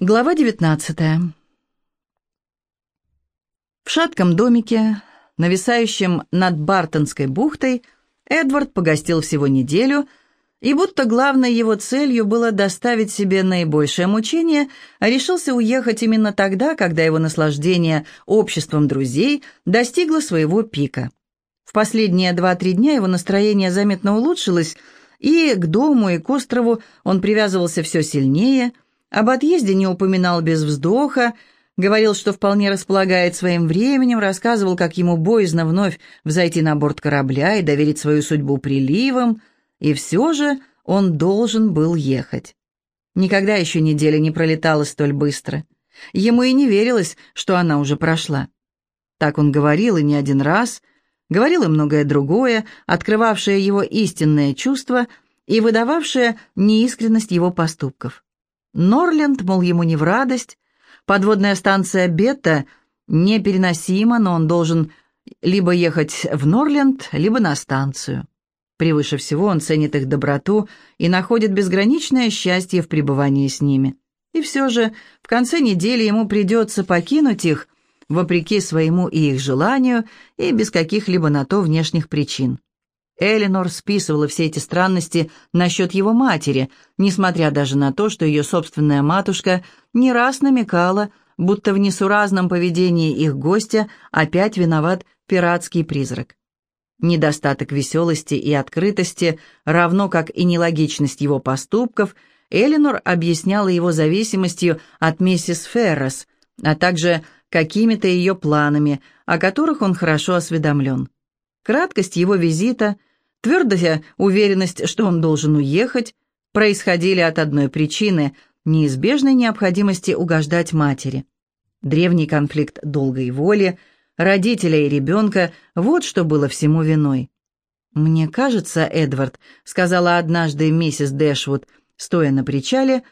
Глава 19 В шатком домике, нависающем над Бартонской бухтой, Эдвард погостил всего неделю, и будто главной его целью было доставить себе наибольшее мучение, решился уехать именно тогда, когда его наслаждение обществом друзей достигло своего пика. В последние два-три дня его настроение заметно улучшилось, и к дому, и к острову он привязывался все сильнее – об отъезде не упоминал без вздоха, говорил, что вполне располагает своим временем, рассказывал, как ему боязно вновь взойти на борт корабля и доверить свою судьбу приливам, и все же он должен был ехать. Никогда еще неделя не пролетала столь быстро. Ему и не верилось, что она уже прошла. Так он говорил и не один раз, говорил и многое другое, открывавшее его истинное чувство и выдававшее неискренность его поступков. Норленд, мол, ему не в радость. Подводная станция Бетта непереносима, но он должен либо ехать в Норленд, либо на станцию. Превыше всего он ценит их доброту и находит безграничное счастье в пребывании с ними. И все же в конце недели ему придется покинуть их, вопреки своему и их желанию, и без каких-либо на то внешних причин. Эленор списывала все эти странности насчет его матери, несмотря даже на то, что ее собственная матушка не раз намекала, будто в несуразном поведении их гостя опять виноват пиратский призрак. Недостаток веселости и открытости, равно как и нелогичность его поступков, Эленор объясняла его зависимостью от миссис Феррес, а также какими-то ее планами, о которых он хорошо осведомлен. Краткость его визита, твердая уверенность, что он должен уехать, происходили от одной причины – неизбежной необходимости угождать матери. Древний конфликт долгой воли, родителя и ребенка – вот что было всему виной. «Мне кажется, Эдвард», — сказала однажды миссис Дэшвуд, стоя на причале,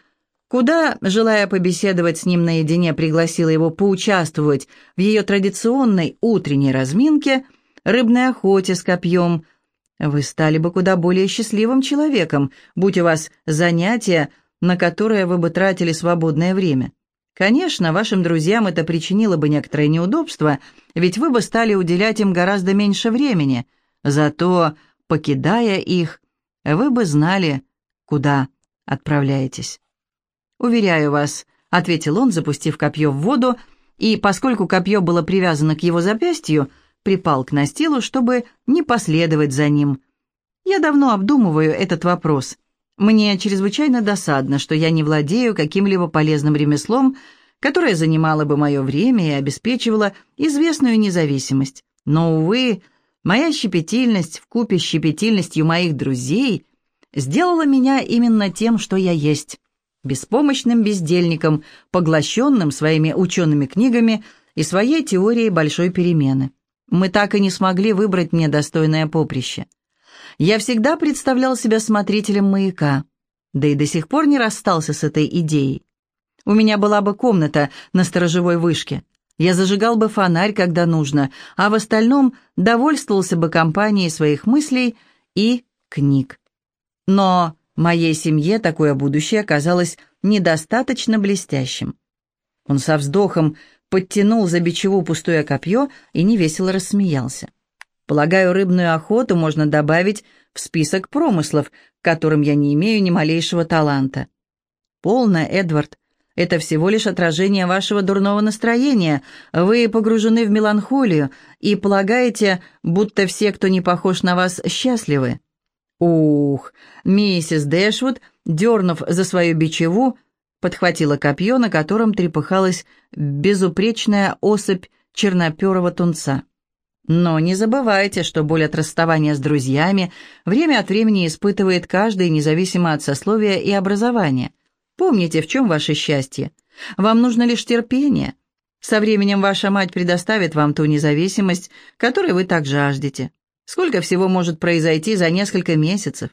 куда, желая побеседовать с ним наедине, пригласила его поучаствовать в ее традиционной утренней разминке – рыбной охоте с копьем. Вы стали бы куда более счастливым человеком, будь у вас занятия, на которое вы бы тратили свободное время. Конечно, вашим друзьям это причинило бы некоторое неудобство, ведь вы бы стали уделять им гораздо меньше времени. Зато, покидая их, вы бы знали, куда отправляетесь. «Уверяю вас», — ответил он, запустив копье в воду, и, поскольку копье было привязано к его запястью, — припал к настилу, чтобы не последовать за ним. Я давно обдумываю этот вопрос. Мне чрезвычайно досадно, что я не владею каким-либо полезным ремеслом, которое занимало бы мое время и обеспечивало известную независимость. Но, увы, моя щепетильность вкупе с щепетильностью моих друзей сделала меня именно тем, что я есть. Беспомощным бездельником, поглощенным своими учеными книгами и своей теорией большой перемены. Мы так и не смогли выбрать мне достойное поприще. Я всегда представлял себя смотрителем маяка, да и до сих пор не расстался с этой идеей. У меня была бы комната на сторожевой вышке. Я зажигал бы фонарь, когда нужно, а в остальном довольствовался бы компанией своих мыслей и книг. Но моей семье такое будущее оказалось недостаточно блестящим. Он со вздохом подтянул за бичеву пустое копье и невесело рассмеялся. «Полагаю, рыбную охоту можно добавить в список промыслов, к которым я не имею ни малейшего таланта». «Полно, Эдвард. Это всего лишь отражение вашего дурного настроения. Вы погружены в меланхолию и полагаете, будто все, кто не похож на вас, счастливы». «Ух!» Миссис Дэшвуд, дернув за свою бичеву, подхватила копье, на котором трепыхалась безупречная особь черноперого тунца. Но не забывайте, что боль от расставания с друзьями время от времени испытывает каждый, независимо от сословия и образования. Помните, в чем ваше счастье. Вам нужно лишь терпение. Со временем ваша мать предоставит вам ту независимость, которой вы так жаждете. Сколько всего может произойти за несколько месяцев?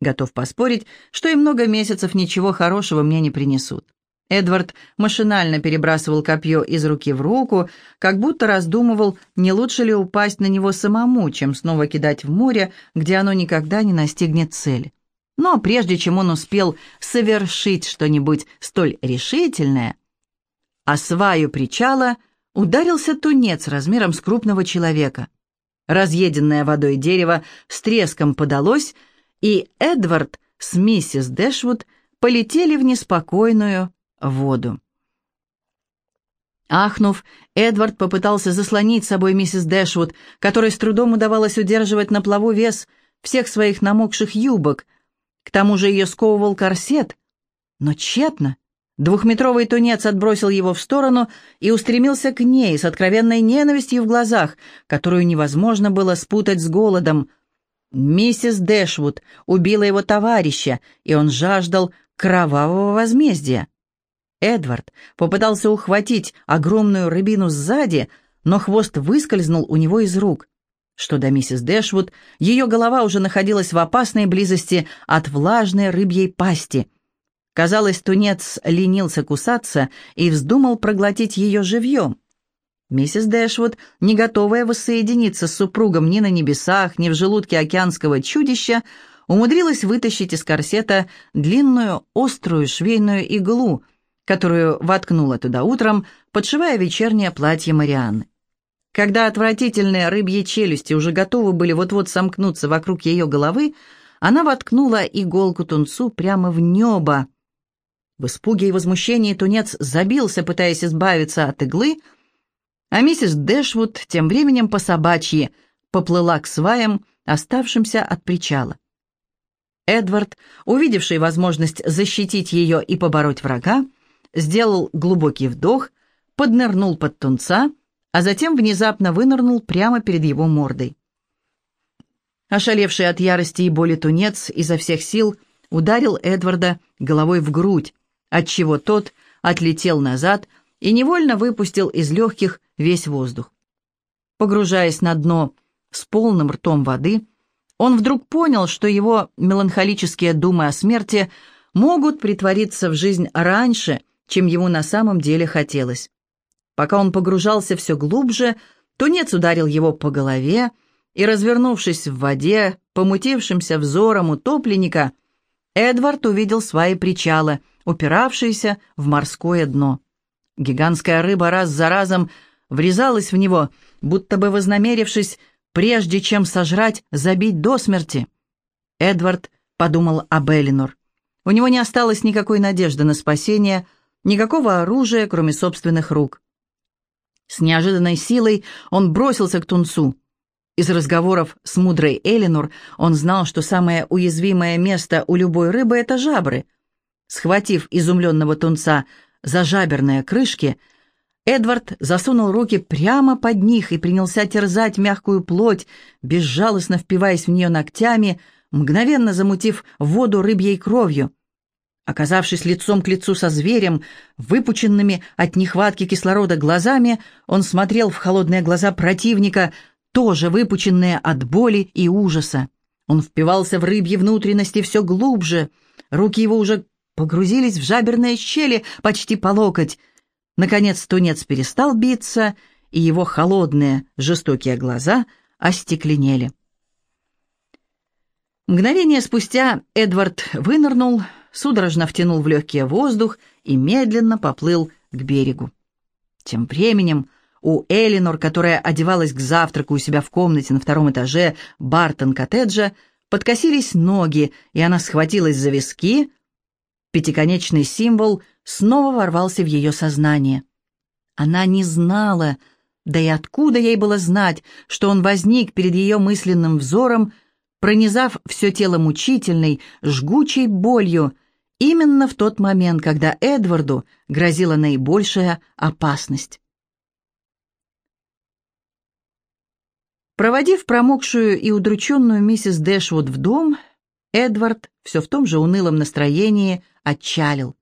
Готов поспорить, что и много месяцев ничего хорошего мне не принесут. Эдвард машинально перебрасывал копье из руки в руку, как будто раздумывал, не лучше ли упасть на него самому, чем снова кидать в море, где оно никогда не настигнет цели. Но прежде чем он успел совершить что-нибудь столь решительное, о сваю причала ударился тунец размером с крупного человека. Разъеденное водой дерево с треском подалось, и Эдвард с миссис Дэшвуд полетели в неспокойную воду. Ахнув, Эдвард попытался заслонить собой миссис Дэшвуд, которой с трудом удавалось удерживать на плаву вес всех своих намокших юбок. К тому же ее сковывал корсет. Но тщетно. Двухметровый тунец отбросил его в сторону и устремился к ней с откровенной ненавистью в глазах, которую невозможно было спутать с голодом. Миссис Дэшвуд убила его товарища, и он жаждал кровавого возмездия. Эдвард попытался ухватить огромную рыбину сзади, но хвост выскользнул у него из рук. Что до миссис Дэшвуд, ее голова уже находилась в опасной близости от влажной рыбьей пасти. Казалось, тунец ленился кусаться и вздумал проглотить ее живьем. Миссис Дэшвуд, не готовая воссоединиться с супругом ни на небесах, ни в желудке океанского чудища, умудрилась вытащить из корсета длинную острую швейную иглу, которую воткнула туда утром, подшивая вечернее платье Марианны. Когда отвратительные рыбьи челюсти уже готовы были вот-вот сомкнуться вокруг ее головы, она воткнула иголку тунцу прямо в небо. В испуге и возмущении тунец забился, пытаясь избавиться от иглы, а миссис Дэшвуд тем временем по собачьи поплыла к сваям, оставшимся от причала. Эдвард, увидевший возможность защитить ее и побороть врага, сделал глубокий вдох, поднырнул под тунца, а затем внезапно вынырнул прямо перед его мордой. Ошалевший от ярости и боли тунец изо всех сил ударил Эдварда головой в грудь, отчего тот отлетел назад и невольно выпустил из легких весь воздух. Погружаясь на дно с полным ртом воды, он вдруг понял, что его меланхолические думы о смерти могут притвориться в жизнь раньше, чем ему на самом деле хотелось. Пока он погружался все глубже, тунец ударил его по голове, и, развернувшись в воде, помутившимся взором утопленника, Эдвард увидел свои причалы, упиравшиеся в морское дно. Гигантская рыба раз за разом врезалась в него, будто бы вознамерившись, прежде чем сожрать, забить до смерти. Эдвард подумал об Элинор. У него не осталось никакой надежды на спасение — Никакого оружия, кроме собственных рук. С неожиданной силой он бросился к тунцу. Из разговоров с мудрой Элинор он знал, что самое уязвимое место у любой рыбы — это жабры. Схватив изумленного тунца за жаберные крышки, Эдвард засунул руки прямо под них и принялся терзать мягкую плоть, безжалостно впиваясь в нее ногтями, мгновенно замутив воду рыбьей кровью. Оказавшись лицом к лицу со зверем, выпученными от нехватки кислорода глазами, он смотрел в холодные глаза противника, тоже выпученные от боли и ужаса. Он впивался в рыбьи внутренности все глубже, руки его уже погрузились в жаберные щели почти по локоть. Наконец тунец перестал биться, и его холодные, жестокие глаза остекленели. Мгновение спустя Эдвард вынырнул, судорожно втянул в легкий воздух и медленно поплыл к берегу. Тем временем у Элинор, которая одевалась к завтраку у себя в комнате на втором этаже Бартон-коттеджа, подкосились ноги, и она схватилась за виски. Пятиконечный символ снова ворвался в ее сознание. Она не знала, да и откуда ей было знать, что он возник перед ее мысленным взором, пронизав все тело мучительной, жгучей болью, именно в тот момент, когда Эдварду грозила наибольшая опасность. Проводив промокшую и удрученную миссис Дэшвуд в дом, Эдвард все в том же унылом настроении отчалил.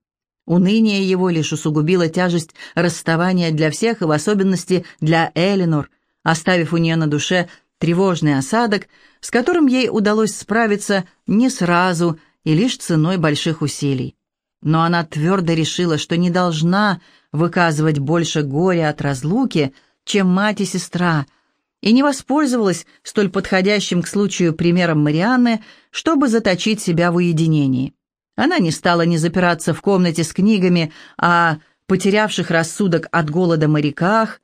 Уныние его лишь усугубило тяжесть расставания для всех и в особенности для Элинор, оставив у нее на душе тревожный осадок, с которым ей удалось справиться не сразу и лишь ценой больших усилий. Но она твердо решила, что не должна выказывать больше горя от разлуки, чем мать и сестра, и не воспользовалась столь подходящим к случаю примером Марианны, чтобы заточить себя в уединении. Она не стала ни запираться в комнате с книгами о потерявших рассудок от голода моряках,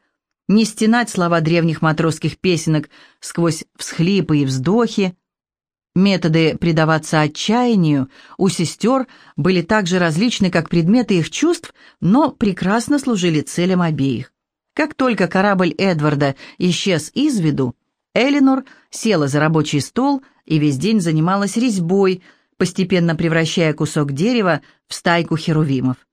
не стенать слова древних матросских песенок сквозь всхлипы и вздохи. Методы предаваться отчаянию у сестер были так же различны, как предметы их чувств, но прекрасно служили целям обеих. Как только корабль Эдварда исчез из виду, Элинор села за рабочий стол и весь день занималась резьбой, постепенно превращая кусок дерева в стайку херувимов.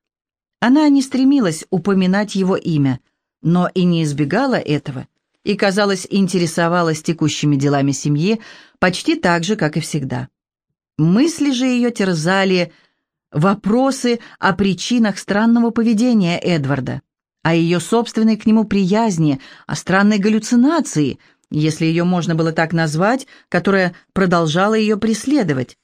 Она не стремилась упоминать его имя, но и не избегала этого, и, казалось, интересовалась текущими делами семьи почти так же, как и всегда. Мысли же ее терзали вопросы о причинах странного поведения Эдварда о ее собственной к нему приязни, о странной галлюцинации, если ее можно было так назвать, которая продолжала ее преследовать.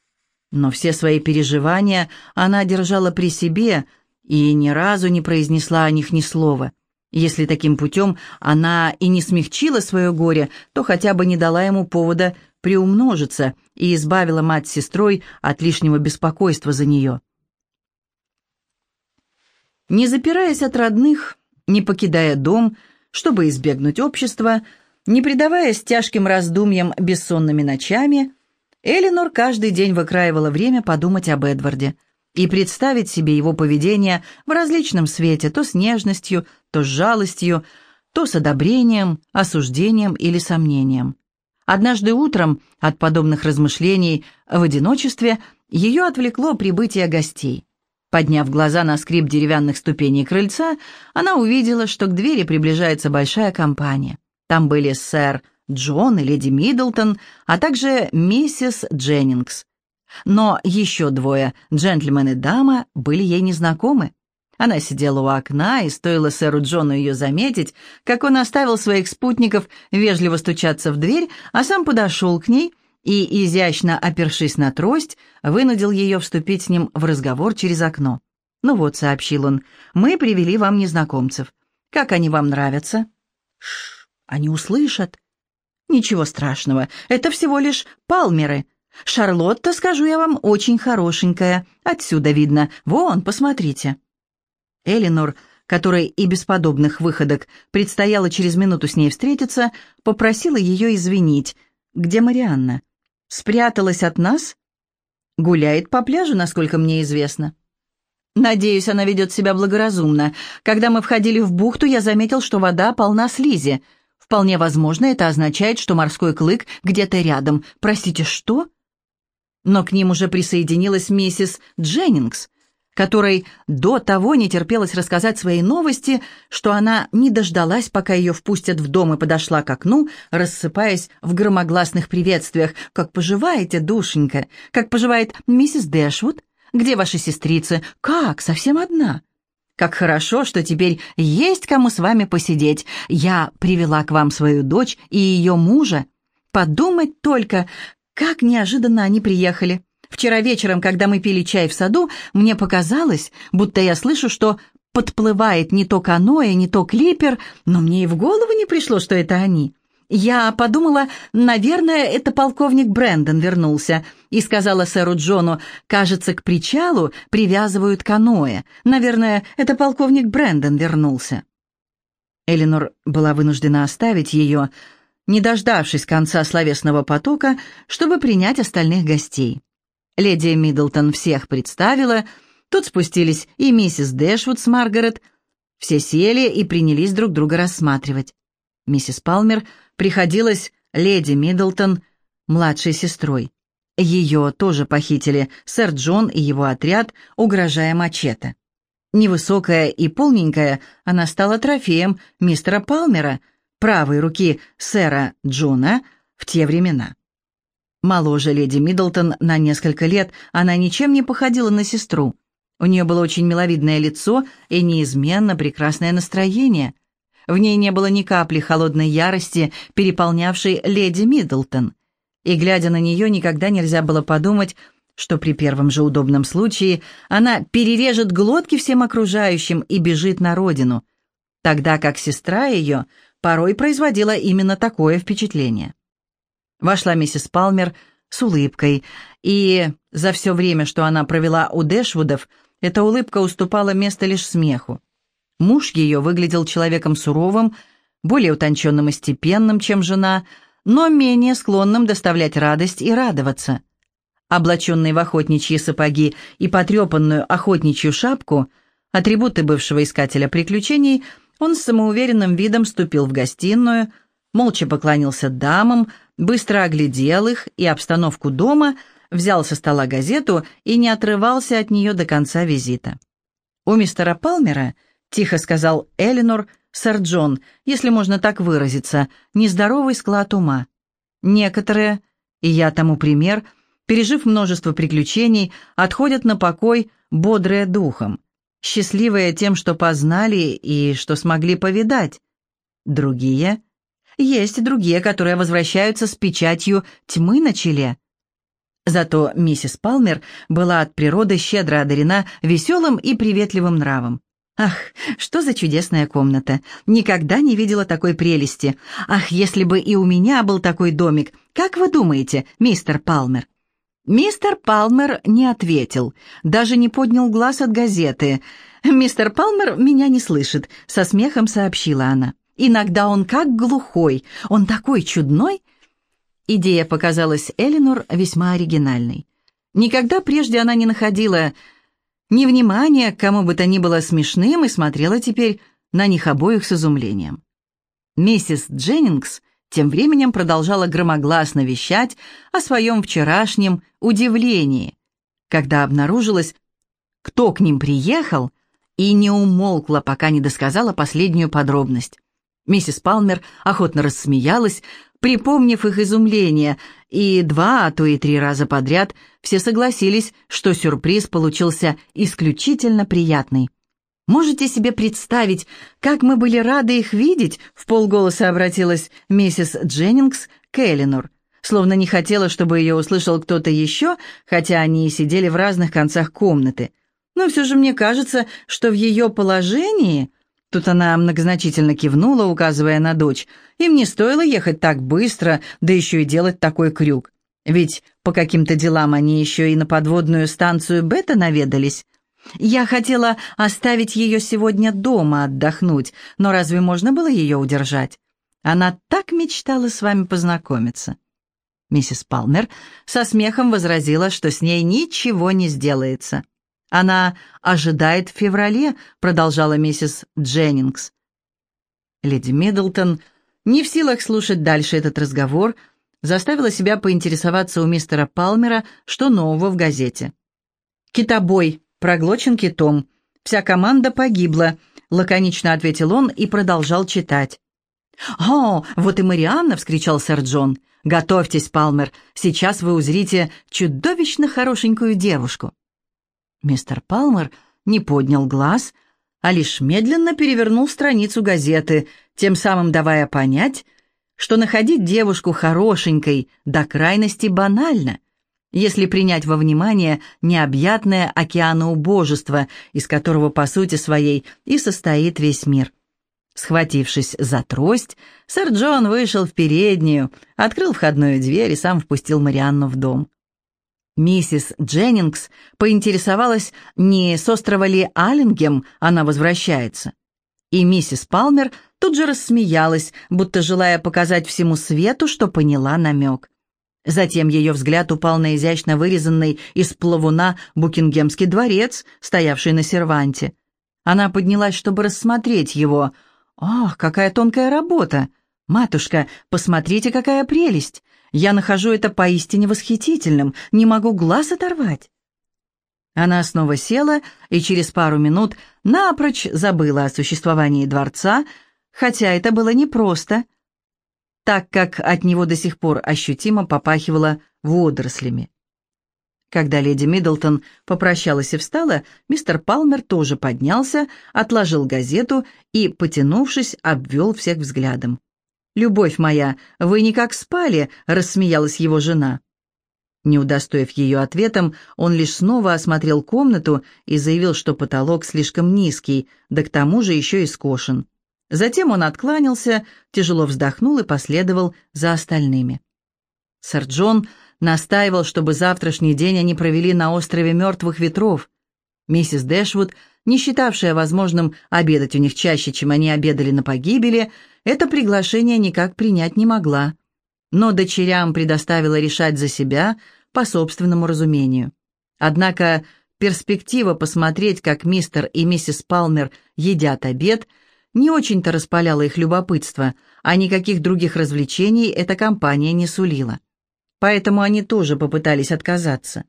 Но все свои переживания она держала при себе и ни разу не произнесла о них ни слова. Если таким путем она и не смягчила свое горе, то хотя бы не дала ему повода приумножиться и избавила мать с сестрой от лишнего беспокойства за нее. Не запираясь от родных, не покидая дом, чтобы избегнуть общества, не предаваясь тяжким раздумьям бессонными ночами, Элинор каждый день выкраивала время подумать об Эдварде и представить себе его поведение в различном свете, то с нежностью, то с жалостью, то с одобрением, осуждением или сомнением. Однажды утром от подобных размышлений в одиночестве ее отвлекло прибытие гостей. Подняв глаза на скрип деревянных ступеней крыльца, она увидела, что к двери приближается большая компания. Там были сэр Джон и леди Миддлтон, а также миссис Дженнингс. Но еще двое, джентльмен и дама, были ей незнакомы. Она сидела у окна, и стоило сэру Джону ее заметить, как он оставил своих спутников вежливо стучаться в дверь, а сам подошел к ней и, изящно опершись на трость, вынудил ее вступить с ним в разговор через окно. «Ну вот», — сообщил он, — «мы привели вам незнакомцев. Как они вам нравятся?» «Шш, они услышат». «Ничего страшного, это всего лишь палмеры. Шарлотта, скажу я вам, очень хорошенькая. Отсюда видно. Вон, посмотрите». Элинор, которой и без подобных выходок предстояло через минуту с ней встретиться, попросила ее извинить. «Где Марианна?» Спряталась от нас? Гуляет по пляжу, насколько мне известно. Надеюсь, она ведет себя благоразумно. Когда мы входили в бухту, я заметил, что вода полна слизи. Вполне возможно, это означает, что морской клык где-то рядом. Простите, что? Но к ним уже присоединилась миссис Дженнингс которой до того не терпелось рассказать свои новости, что она не дождалась, пока ее впустят в дом и подошла к окну, рассыпаясь в громогласных приветствиях. «Как поживаете, душенька? Как поживает миссис Дэшвуд? Где ваши сестрицы? Как? Совсем одна?» Как хорошо, что теперь есть кому с вами посидеть. Я привела к вам свою дочь и ее мужа. Подумать только, как неожиданно они приехали. Вчера вечером, когда мы пили чай в саду, мне показалось, будто я слышу, что подплывает не то каноэ, не то клипер, но мне и в голову не пришло, что это они. Я подумала, наверное, это полковник Брэндон вернулся, и сказала сэру Джону, кажется, к причалу привязывают каноэ. Наверное, это полковник Брэндон вернулся. Эленор была вынуждена оставить ее, не дождавшись конца словесного потока, чтобы принять остальных гостей. Леди Миддлтон всех представила, тут спустились и миссис Дэшвуд с Маргарет. Все сели и принялись друг друга рассматривать. Миссис Палмер приходилась леди Миддлтон младшей сестрой. Ее тоже похитили сэр Джон и его отряд, угрожая мачете. Невысокая и полненькая, она стала трофеем мистера Палмера, правой руки сэра Джона в те времена. Моложе леди Миддлтон на несколько лет, она ничем не походила на сестру. У нее было очень миловидное лицо и неизменно прекрасное настроение. В ней не было ни капли холодной ярости, переполнявшей леди Миддлтон. И, глядя на нее, никогда нельзя было подумать, что при первом же удобном случае она перережет глотки всем окружающим и бежит на родину, тогда как сестра ее порой производила именно такое впечатление. Вошла миссис Палмер с улыбкой, и за все время, что она провела у Дэшвудов, эта улыбка уступала место лишь смеху. Муж ее выглядел человеком суровым, более утонченным и степенным, чем жена, но менее склонным доставлять радость и радоваться. Облаченный в охотничьи сапоги и потрепанную охотничью шапку, атрибуты бывшего искателя приключений, он с самоуверенным видом ступил в гостиную, молча поклонился дамам, быстро оглядел их и обстановку дома, взял со стола газету и не отрывался от нее до конца визита. У мистера Палмера, тихо сказал Элинор, сэр Джон, если можно так выразиться, нездоровый склад ума. Некоторые, и я тому пример, пережив множество приключений, отходят на покой, бодрые духом, счастливые тем, что познали и что смогли повидать. Другие есть другие, которые возвращаются с печатью тьмы на челе. Зато миссис Палмер была от природы щедро одарена веселым и приветливым нравом. Ах, что за чудесная комната! Никогда не видела такой прелести. Ах, если бы и у меня был такой домик. Как вы думаете, мистер Палмер? Мистер Палмер не ответил, даже не поднял глаз от газеты. «Мистер Палмер меня не слышит», — со смехом сообщила она. Иногда он как глухой, он такой чудной. Идея показалась Элинор весьма оригинальной. Никогда прежде она не находила ни внимания к кому бы то ни было смешным и смотрела теперь на них обоих с изумлением. Миссис Дженнингс тем временем продолжала громогласно вещать о своем вчерашнем удивлении, когда обнаружилось, кто к ним приехал, и не умолкла, пока не досказала последнюю подробность. Миссис Палмер охотно рассмеялась, припомнив их изумление, и два, а то и три раза подряд все согласились, что сюрприз получился исключительно приятный. «Можете себе представить, как мы были рады их видеть?» — в полголоса обратилась миссис Дженнингс к Эллинор, словно не хотела, чтобы ее услышал кто-то еще, хотя они и сидели в разных концах комнаты. «Но все же мне кажется, что в ее положении...» Тут она многозначительно кивнула, указывая на дочь. Им не стоило ехать так быстро, да еще и делать такой крюк. Ведь по каким-то делам они еще и на подводную станцию Бета наведались. Я хотела оставить ее сегодня дома отдохнуть, но разве можно было ее удержать? Она так мечтала с вами познакомиться. Миссис Палмер со смехом возразила, что с ней ничего не сделается. «Она ожидает в феврале», — продолжала миссис Дженнингс. Леди Миддлтон, не в силах слушать дальше этот разговор, заставила себя поинтересоваться у мистера Палмера, что нового в газете. «Китобой, проглочен китом. Вся команда погибла», — лаконично ответил он и продолжал читать. «О, вот и Марианна!» — вскричал сэр Джон. «Готовьтесь, Палмер, сейчас вы узрите чудовищно хорошенькую девушку». Мистер Палмер не поднял глаз, а лишь медленно перевернул страницу газеты, тем самым давая понять, что находить девушку хорошенькой до крайности банально, если принять во внимание необъятное океаноубожество, из которого по сути своей и состоит весь мир. Схватившись за трость, сэр Джон вышел в переднюю, открыл входную дверь и сам впустил Марианну в дом. Миссис Дженнингс поинтересовалась, не с острова ли Аллингем она возвращается. И миссис Палмер тут же рассмеялась, будто желая показать всему свету, что поняла намек. Затем ее взгляд упал на изящно вырезанный из плавуна Букингемский дворец, стоявший на серванте. Она поднялась, чтобы рассмотреть его. «Ох, какая тонкая работа! Матушка, посмотрите, какая прелесть! Я нахожу это поистине восхитительным, не могу глаз оторвать». Она снова села и через пару минут напрочь забыла о существовании дворца, хотя это было непросто, так как от него до сих пор ощутимо попахивало водорослями. Когда леди Миддлтон попрощалась и встала, мистер Палмер тоже поднялся, отложил газету и, потянувшись, обвел всех взглядом. «Любовь моя, вы никак спали?» — рассмеялась его жена. Не удостоив ее ответом, он лишь снова осмотрел комнату и заявил, что потолок слишком низкий, да к тому же еще и скошен. Затем он откланялся, тяжело вздохнул и последовал за остальными. Сэр Джон настаивал, чтобы завтрашний день они провели на острове Мертвых Ветров. Миссис Дэшвуд, не считавшая возможным обедать у них чаще, чем они обедали на погибели, это приглашение никак принять не могла. Но дочерям предоставила решать за себя по собственному разумению. Однако перспектива посмотреть, как мистер и миссис Палмер едят обед, не очень-то распаляла их любопытство, а никаких других развлечений эта компания не сулила. Поэтому они тоже попытались отказаться.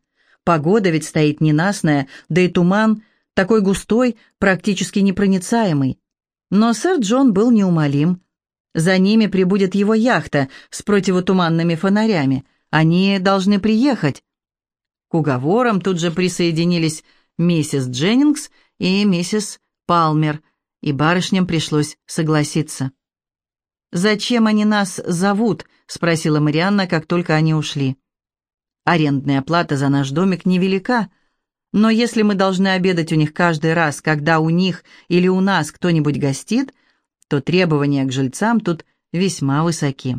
Погода ведь стоит ненастная, да и туман такой густой, практически непроницаемый. Но сэр Джон был неумолим. За ними прибудет его яхта с противотуманными фонарями. Они должны приехать. К уговорам тут же присоединились миссис Дженнингс и миссис Палмер, и барышням пришлось согласиться. «Зачем они нас зовут?» — спросила Марианна, как только они ушли. «Арендная плата за наш домик невелика, но если мы должны обедать у них каждый раз, когда у них или у нас кто-нибудь гостит, то требования к жильцам тут весьма высоки.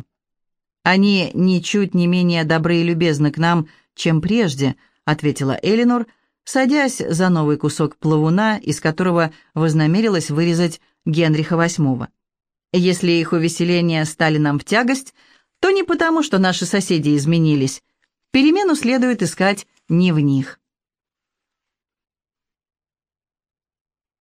Они ничуть не менее добры и любезны к нам, чем прежде», — ответила Элинор, садясь за новый кусок плавуна, из которого вознамерилась вырезать Генриха VIII. Если их увеселения стали нам в тягость, то не потому, что наши соседи изменились. Перемену следует искать не в них.